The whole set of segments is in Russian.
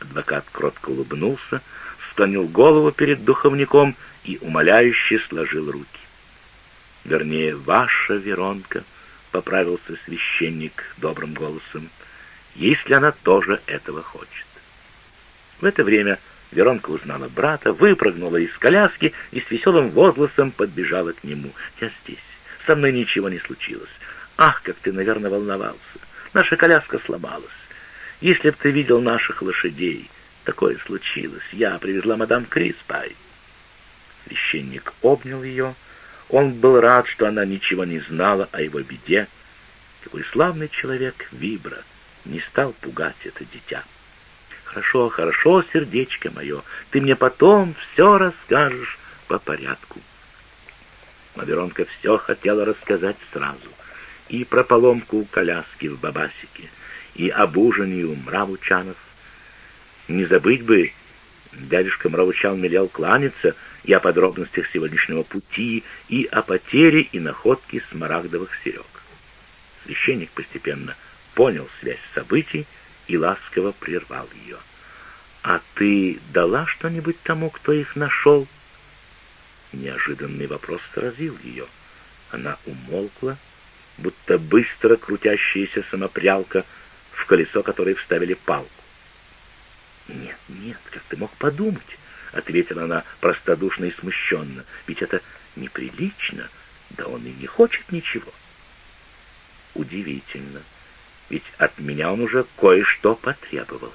Адвокат кротко улыбнулся, склонил голову перед духовником и умоляюще сложил руки. «Вернее, ваша Веронка», — поправился священник добрым голосом, — «если она тоже этого хочет». В это время Веронка узнала брата, выпрыгнула из коляски и с веселым возгласом подбежала к нему. «Я здесь. Со мной ничего не случилось. Ах, как ты, наверное, волновался. Наша коляска сломалась. Если б ты видел наших лошадей, такое случилось. Я привезла мадам Криспай». Священник обнял ее. Он был рад, что она ничего не знала о его беде. Какой славный человек Вибра не стал пугать это дитя. Хорошо, хорошо, сердечко мое, ты мне потом все расскажешь по порядку. Но Веронка все хотела рассказать сразу. И про поломку коляски в Бабасике, и об ужине у Мравучанов. Не забыть бы, дядюшка Мравучан мелел кланяться и о подробностях сегодняшнего пути, и о потере и находке смарагдовых серег. Священник постепенно понял связь событий, и ласково прервал ее. «А ты дала что-нибудь тому, кто их нашел?» Неожиданный вопрос сразил ее. Она умолкла, будто быстро крутящаяся самопрялка, колесо которой вставили палку. «Нет, нет, как ты мог подумать?» — ответила она простодушно и смущенно. «Ведь это неприлично, да он и не хочет ничего». «Удивительно ведь от меня он уже кое-что потребовал.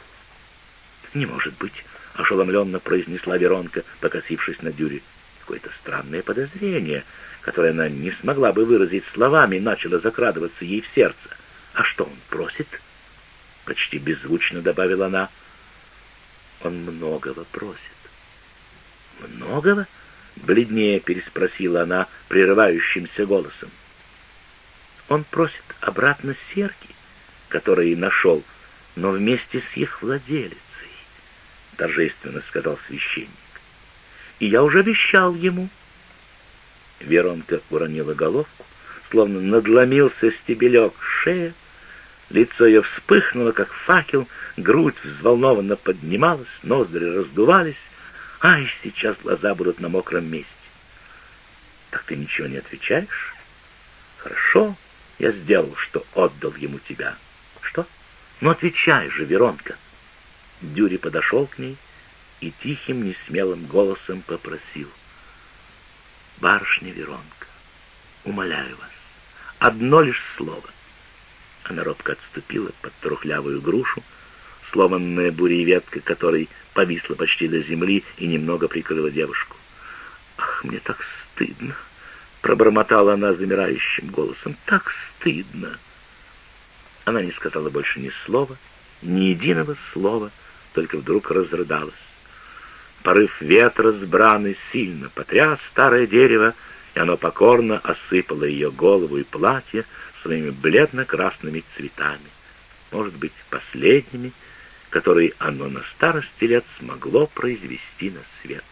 «Не может быть», — ошеломленно произнесла Веронка, покосившись на Дюре. Какое-то странное подозрение, которое она не смогла бы выразить словами, начало закрадываться ей в сердце. «А что он просит?» — почти беззвучно добавила она. «Он многого просит». «Многого?» — бледнее переспросила она прерывающимся голосом. «Он просит обратно серки, которые нашел, но вместе с их владелицей, — торжественно сказал священник. И я уже обещал ему. Веронка уронила головку, словно надломился стебелек шея, лицо ее вспыхнуло, как факел, грудь взволнованно поднималась, ноздри раздувались, ай, сейчас глаза будут на мокром месте. Так ты ничего не отвечаешь? Хорошо, я сделал, что отдал ему тебя. Ну, отвечай же, Веронка. Дюри подошел к ней и тихим, несмелым голосом попросил. Барышня Веронка, умоляю вас, одно лишь слово. Она робко отступила под трухлявую грушу, сломанная бурей ветка, которой повисла почти до земли и немного прикрыла девушку. «Ах, мне так стыдно!» — пробормотала она замирающим голосом. «Так стыдно!» Она не сказала больше ни слова, ни единого слова, только вдруг разрыдалась. Порыв ветра с браны сильно потряс старое дерево, и оно покорно осыпало ее голову и платье своими бледно-красными цветами, может быть, последними, которые оно на старости лет смогло произвести на свет.